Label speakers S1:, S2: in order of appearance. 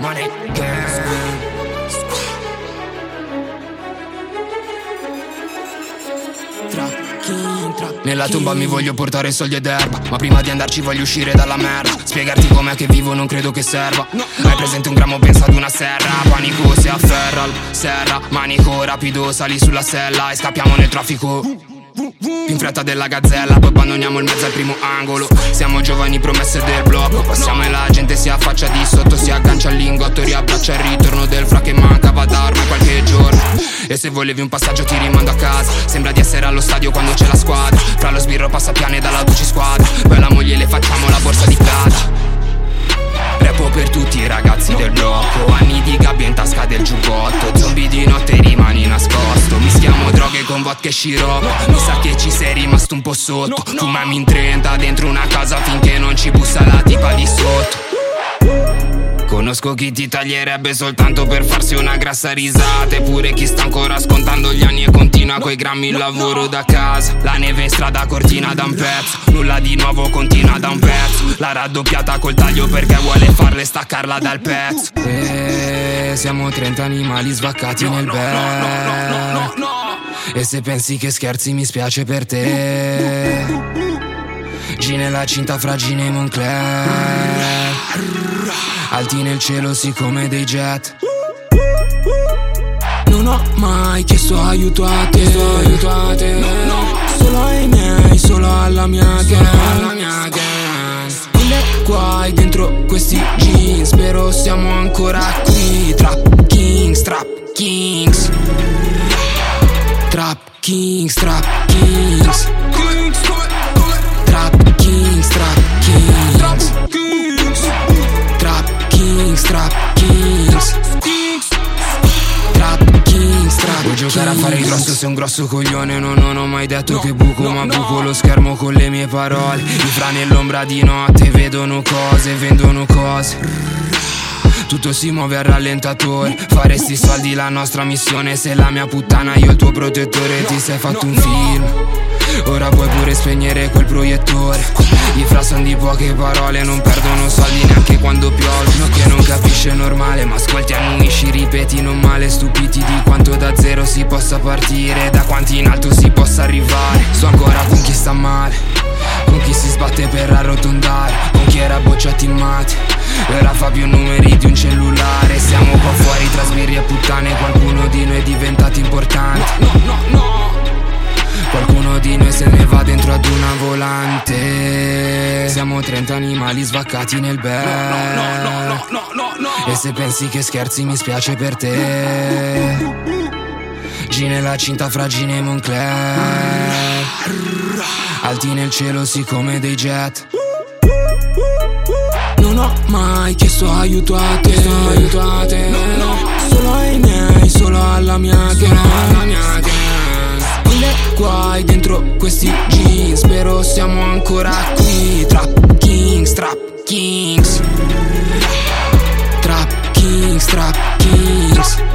S1: Money Gang Nella tomba mi voglio portare soldi ed erba Ma prima di andarci voglio uscire dalla merda. Spiegarti com'è che vivo non credo che serva. Hai presente un grammo pensa ad una serra. Panico si afferra al serra. Manico rapido sali sulla sella E scappiamo nel traffico in fretta della gazzella, poi abbandoniamo il mezzo al primo angolo. Siamo giovani promesse del blocco. Passiamo e la gente si affaccia di sotto, si aggancia al lingotto, riabbraccia il ritorno del fra che mancava da ormai qualche giorno. E se volevi un passaggio ti rimando a casa. Sembra di essere allo stadio quando c'è la squadra. Fra lo sbirro passa piane dalla duci squadra. Poi la moglie le facciamo la borsa di plata. Repo per tutti i ragazzi del blocco Anni di gabbia in tasca del giubbotto Zombie di notte rimani nascosto Mischiamo droghe con vodka e sciroppo Mi sa che ci sei rimasto un po' sotto. Fumami in 30 dentro una casa finché non ci bussa la tipa di sotto. Conosco chi ti taglierebbe soltanto per farsi una grassa risata. Eppure chi sta ancora scontando gli anni e continua coi grammi il lavoro da casa. La neve in strada cortina da un pezzo. Nulla di nuovo continua da un pezzo. La raddoppiata col taglio perché vuole farle staccarla dal pezzo. E siamo 30 animali svaccati nel bed E se pensi che scherzi mi spiace per te. G nella cinta fragile Moncler. Alti nel cielo sì come dei jet. Non ho mai chiesto aiuto a te, aiuto a te. No, no, Solo ai miei, solo alla mia gang. alla mia gang. Mille guai dentro questi jeans. Spero siamo ancora qui Kings, Trap Kings. Trap Kings, Trap Kings. Trap Kings, Trap Kings. Trap Kings, Trap Vuoi giocare a fare il grosso, sei un grosso coglione No, non ho mai detto che buco Ma buco lo schermo con le mie parole. I fra nell'ombra di notte Vedono cose, vendono cose tutto si muove al rallentatore. Faresti soldi la nostra missione. Se la mia puttana io il tuo protettore. Ti sei fatto un film. Ora puoi pure spegnere quel proiettore. I fra son di poche parole Non perdono soldi neanche quando piove. Uno che non capisce normale Ma ascolti annuisci, ripeti non male. Stupiti di quanto da zero si possa partire Da quanti in alto si possa arrivare. So ancora con chi sta male Con chi si sbatte per arrotondare Con chi era bocciato in mate Ora fa più numeri di un cellulare. Siamo qua fuori tra sbirri e puttane. Qualcuno di noi è diventato importante. No, no, no Qualcuno di noi se ne va dentro ad una volante. Siamo 30 animali svaccati nel bed E se pensi che scherzi mi spiace per te. G nella cinta fragile Moncler. Alti nel cielo sì come dei jet non ho mai chiesto aiuto a te, chiesto aiuto a te. No, no. Solo ai miei, solo alla mia solo gang. Alla Mille guai dentro questi jeans Spero siamo ancora qui. Trap Kings, Trap Kings. Trap Kings, Trap Kings.